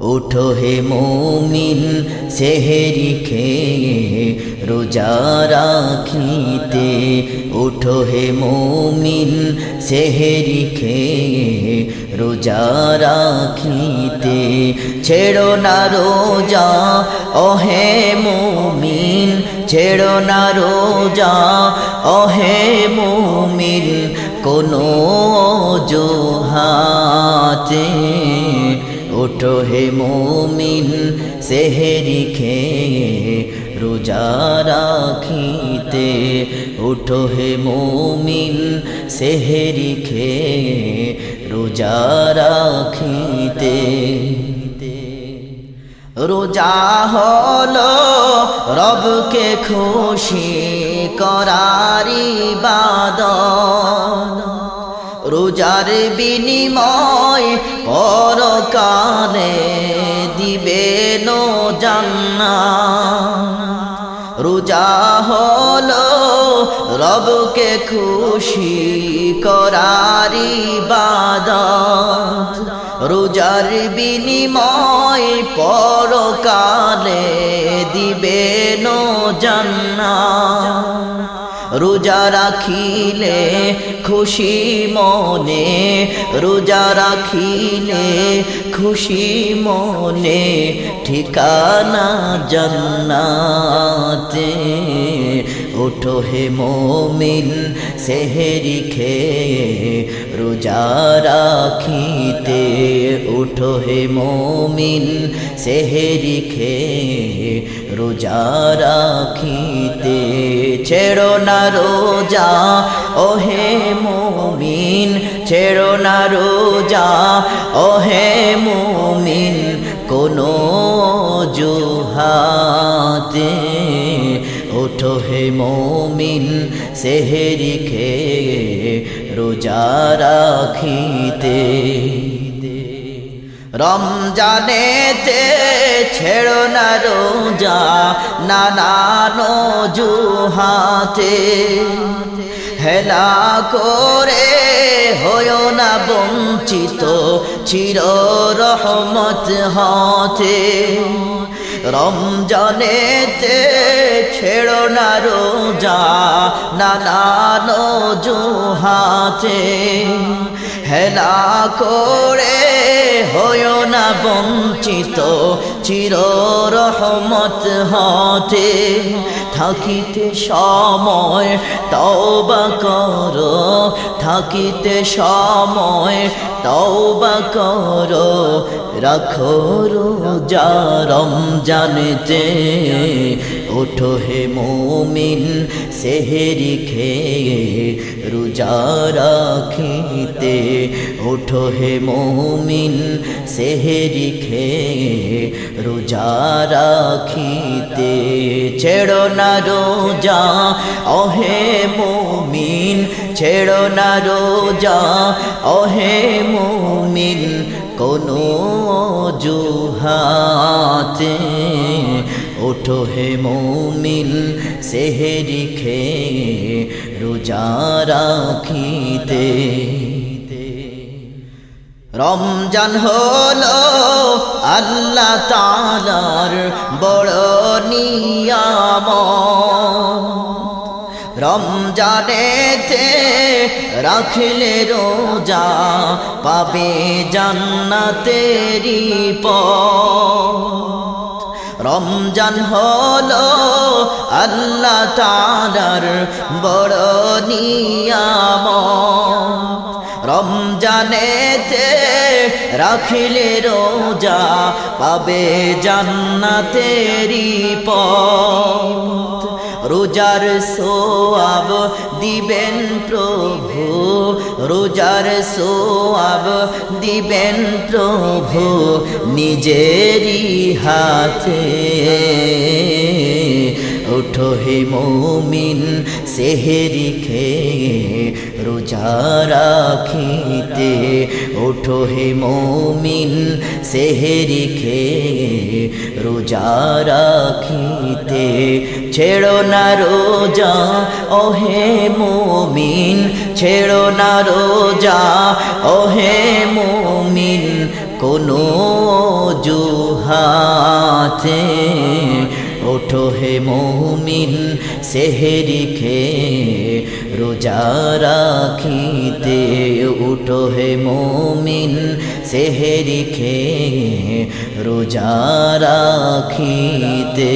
উঠো হে মমিন, সেহেরি খেয়ে রোজা রাখিতে। উঠো হে মমিন, সেহেরি খেয়ে রোজা রাখিতে। ছেড়ো না রোজা অহে মমিন, ছেড়ো না রোজা অহে মমিন, কোনো জোহাতে ওঠো হে মোমিন, সেহেরি খেয়ে রোজা রাখিতে। উঠো হে মোমিন, সেহেরি খেয়ে রোজা রাখিতে। রোজা হলো রবকে খুশি করারি বাদন রোজার বিনিময় পরকালে দিবে নো জান্না রোজা হলো রবকে খুশি করারি বাদত রোজার বিনিময় পরকালে দিবে নো জান্না রোজা রাখিলে খুশি মনে রোজা রাখিলে খুশি মনে ঠিকানা জন্নাতে। ওঠো হে মোমিন, সেহেরি খেয়ে রোজা রাখিতে। উঠো হে মোমিন, সেহেরি খেয়ে রোজা রাখিতে। ছেড়ো না রোজা, ওহে মোমিন, ছেড়ো না রোজা, ওহে মোমিন, কোনো জুহাতে ওঠো হে মোমিন, সেহেরি খেয়ে রোজা রাখিতে। রমজানেতে ছেড়ো না রোজা নানানো জুহাতে হেলা করে হয় না বঞ্চিত চির রহমত হাতে। রমজানেতে ছেড়ো না রোজা নানানো জুহাতে হেলা করে হয় না বঞ্চিত চির রহমত হতে থাকিতে সময় তওবা কর, থাকিতে সময় তওবা কর, রাখো রোজা রমজানেতে, ওঠো হে মোমিন সেহেরি খেয়ে, রোজা রাখিতে, ওঠো হে মোমিন সেহেরি খেয়ে রোজা রাখিতে ছেড়ো না রোজা। অহে মোমিন, ছেড়ো না রোজা। অহে মোমিন, কোনো জুহাতে ওঠো হে মোমিন। সেহেরি খেয়ে রোজা রাখিতে। রমজান হলো আল্লাহ তালার বড় নিয়াম রমজানেতে রাখলে রোজা পাবে জান্নাতেরি প রমজান হলো আল্লাহ তালার বড় নিয়াম রমজানেতে রাখিলে রোজা পাবে জান্নাতেরি পথ। রোজার সোয়াব দিবেন প্রভু, রোজার সোয়াব দিবেন প্রভু নিজেরই হাতে। ওঠো হে মৌমিন, সেহেরি খেয়ে রোজা রাখিতে। ওঠো হে মৌমিন, সেহেরি খেয়ে রোজা রাখিতে। ছেড়ো না রোজা, ওহে মোমিন, ছেড়ো না রোজা, ওহে মোমিন। কোনো জু হাতে ওঠো হে মৌমিন সেহেরি খে রোজা রাখিতে। উঠো হে মৌমিন সেহেরি খে রোজা রাখিতে।